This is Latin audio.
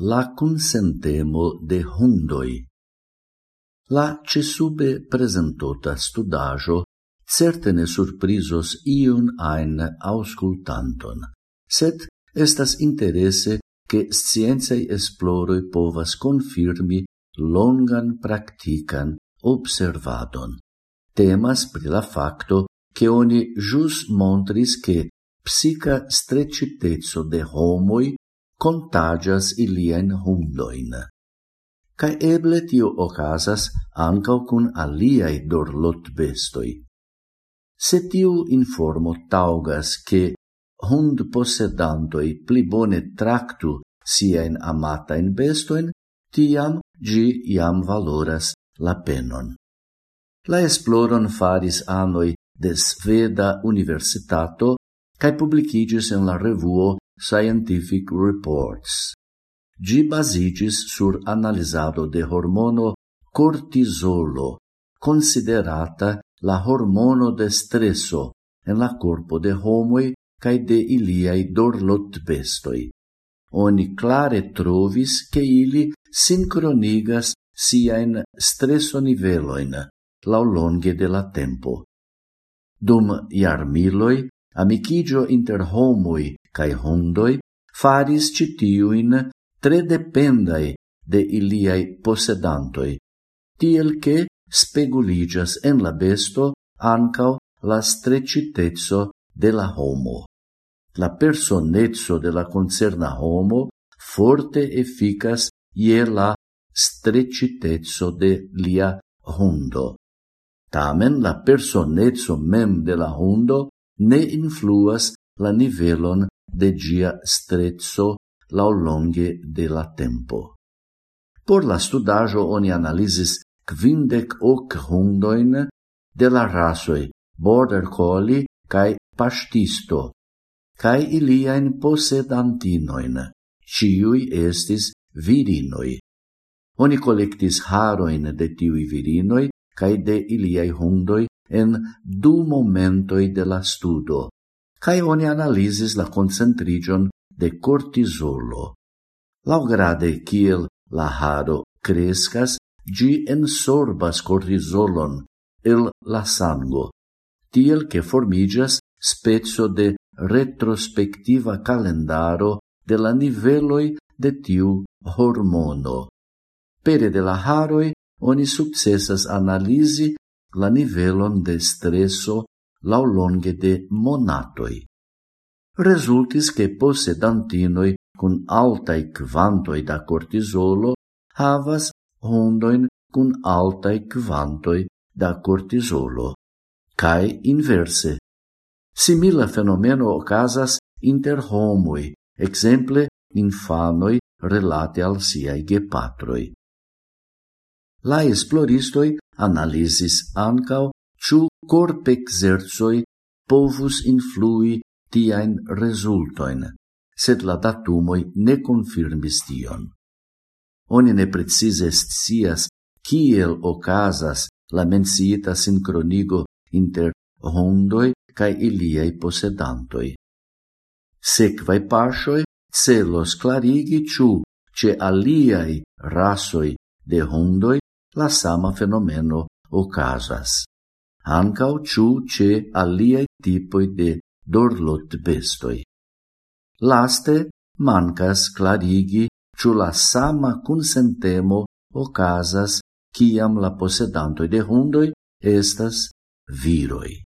la consentemo de hundoi. La cesube presentota studajo certe ne surprisos iun ain auscultanton, sed estas interesse che scienzei esploroi povas confirmi longan practican observadon. Temas pri la facto che oni jus montris che psica strecitezzo de homoi contagias ilien hundoin. Cae eble tio ocasas ancau cun aliai dorlot bestoi. Se tiu informo taugas che hund possedantoi pli bone tractu sien amatain bestoin, tiam gi iam valoras la penon. La esploron faris anoi de Sveda Universitato cae publicigis en la revuo Scientific Reports. Gi basigis sur analizado de hormono cortisolo, considerata la hormono de stresso en la corpo de homoi cae de iliai dorlot bestoi. Oni clare trovis che ili sincronigas siain stresso niveloin laulonge de la tempo. Dum iarmiloi, amicigio inter homoi cae hundoi faris citiuin tre dependai de iliai possedantoi, tiel che speguligas en la besto ancao la strecitezzo de la homo. La personezzo de la concerna homo forte efficas ie la strecitezzo de lia hundo. Tamen la personezzo mem de la hundo ne influas la nivelon de gia strezzo laulonge de la tempo. Por la studajo oni analisis quindec hoc hundoin de la rasoi border collie cae pastisto, cae iliaen posedantinoin, ciui estis virinoi. Oni collectis haroin de tiui virinoi cae de iliai hundoi en du momentoi de la studo, cae oni analisis la concentrigion de cortisolo. Laugrade kiel la haro crescas, gi ensorbas cortisolon el la sango, tiel che formigas spezzo de retrospectiva calendaro de la niveloi de tiu hormono. Pere de la haroi, oni successas analisi la nivelon de stresso laulonge de monatoi. Resultis che possedantinoi cun altai quantoi da cortisolo havas hondoin cun altai quantoi da cortisolo, cae inverse. Simila fenomeno ocasas inter homoi, exemple infanoi relate al siai gepatroi. La esploristoi analisis ancao ciu corp exerzoi povus influi tiaen resultoin, sed la datumoi ne confirmis tion. Oni ne precise scias kiel ocasas la mensiita sincronigo inter hondoi cae iliei posedantoi. Sequai pasioi celos clarigi ciu ce aliai rasoi de hondoi la sama fenomeno ocasas ancau ciu ce aliei tipoi de dorlot bestoi. Laste, mancas clarigi ciu la sama consentemo ocasas ciam la posedantoi de hundoi estas viroi.